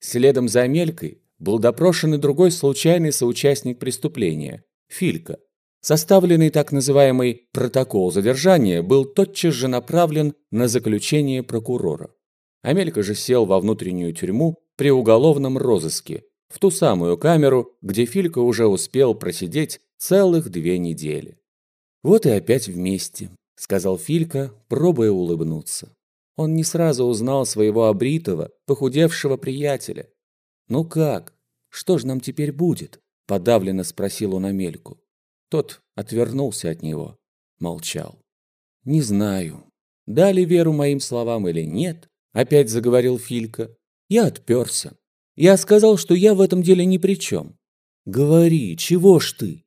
Следом за Амелькой был допрошен и другой случайный соучастник преступления – Филька. Составленный так называемый протокол задержания был тотчас же направлен на заключение прокурора. Амелька же сел во внутреннюю тюрьму при уголовном розыске, в ту самую камеру, где Филька уже успел просидеть целых две недели. «Вот и опять вместе», — сказал Филька, пробуя улыбнуться. Он не сразу узнал своего обритого, похудевшего приятеля. «Ну как? Что ж нам теперь будет?» – подавленно спросил он Амельку. Тот отвернулся от него, молчал. «Не знаю, дали веру моим словам или нет», – опять заговорил Филька. «Я отперся. Я сказал, что я в этом деле ни при чем. Говори, чего ж ты?»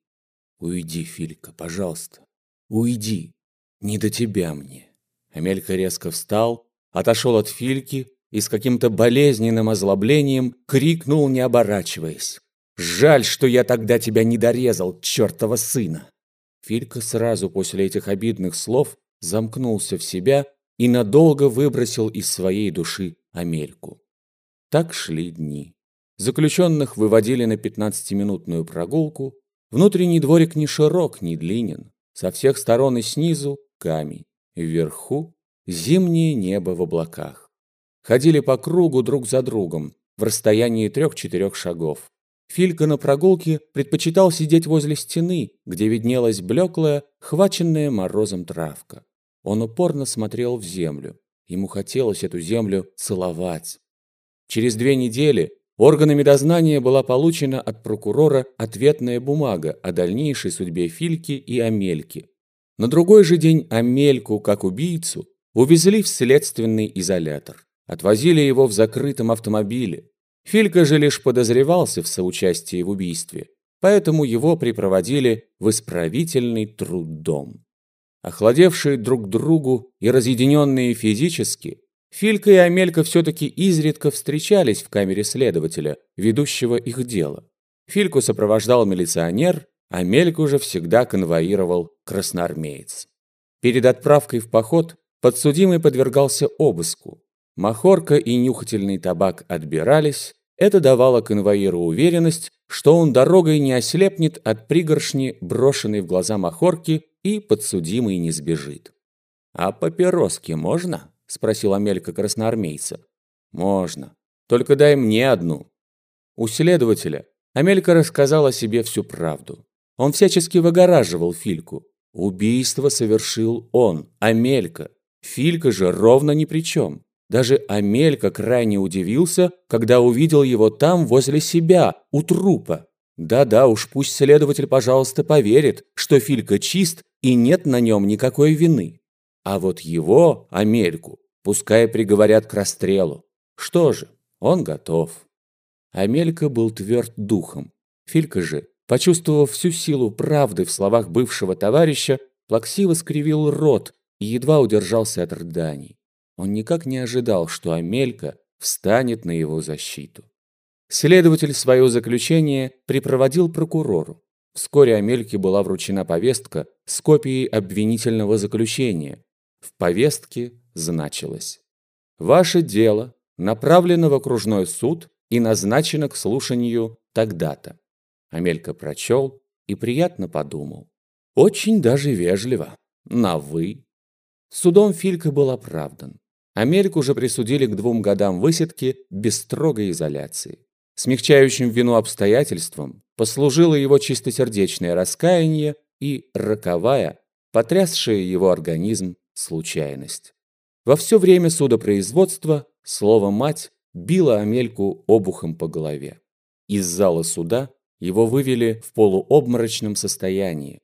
«Уйди, Филька, пожалуйста. Уйди. Не до тебя мне». Амелька резко встал, отошел от Фильки и с каким-то болезненным озлоблением крикнул, не оборачиваясь. «Жаль, что я тогда тебя не дорезал, чертова сына!» Филька сразу после этих обидных слов замкнулся в себя и надолго выбросил из своей души Амельку. Так шли дни. Заключенных выводили на 15-минутную прогулку. Внутренний дворик не широк, не длинен. Со всех сторон и снизу камень. Вверху зимнее небо в облаках. Ходили по кругу друг за другом, в расстоянии трех-четырех шагов. Филька на прогулке предпочитал сидеть возле стены, где виднелась блеклая, хваченная морозом травка. Он упорно смотрел в землю. Ему хотелось эту землю целовать. Через две недели органами дознания была получена от прокурора ответная бумага о дальнейшей судьбе Фильки и Амельки. На другой же день Амельку, как убийцу, увезли в следственный изолятор. Отвозили его в закрытом автомобиле. Филька же лишь подозревался в соучастии в убийстве, поэтому его припроводили в исправительный труддом. Охладевшие друг другу и разъединенные физически, Филька и Амелька все-таки изредка встречались в камере следователя, ведущего их дело. Фильку сопровождал милиционер, Амельку же всегда конвоировал красноармеец. Перед отправкой в поход подсудимый подвергался обыску. Махорка и нюхательный табак отбирались, это давало конвоиру уверенность, что он дорогой не ослепнет от пригоршни, брошенной в глаза махорки, и подсудимый не сбежит. «А папироски можно?» – спросил Амелька красноармейца. «Можно. Только дай мне одну». У следователя Амелька рассказал о себе всю правду. Он всячески выгораживал Фильку. Убийство совершил он, Амелька. Филька же ровно ни при чем. Даже Амелька крайне удивился, когда увидел его там возле себя, у трупа. Да-да, уж пусть следователь, пожалуйста, поверит, что Филька чист и нет на нем никакой вины. А вот его, Амельку, пускай приговорят к расстрелу. Что же, он готов. Амелька был тверд духом. Филька же Почувствовав всю силу правды в словах бывшего товарища, плаксиво скривил рот и едва удержался от рыданий. Он никак не ожидал, что Амелька встанет на его защиту. Следователь свое заключение припроводил прокурору. Вскоре Амельке была вручена повестка с копией обвинительного заключения. В повестке значилось «Ваше дело направлено в окружной суд и назначено к слушанию тогда-то». Амелька прочел и приятно подумал. Очень даже вежливо. На «вы». Судом Филька был оправдан. Амельку уже присудили к двум годам высидки без строгой изоляции. Смягчающим вину обстоятельством послужило его чистосердечное раскаяние и роковая, потрясшая его организм случайность. Во все время судопроизводства слово «мать» било Амельку обухом по голове. Из зала суда его вывели в полуобморочном состоянии.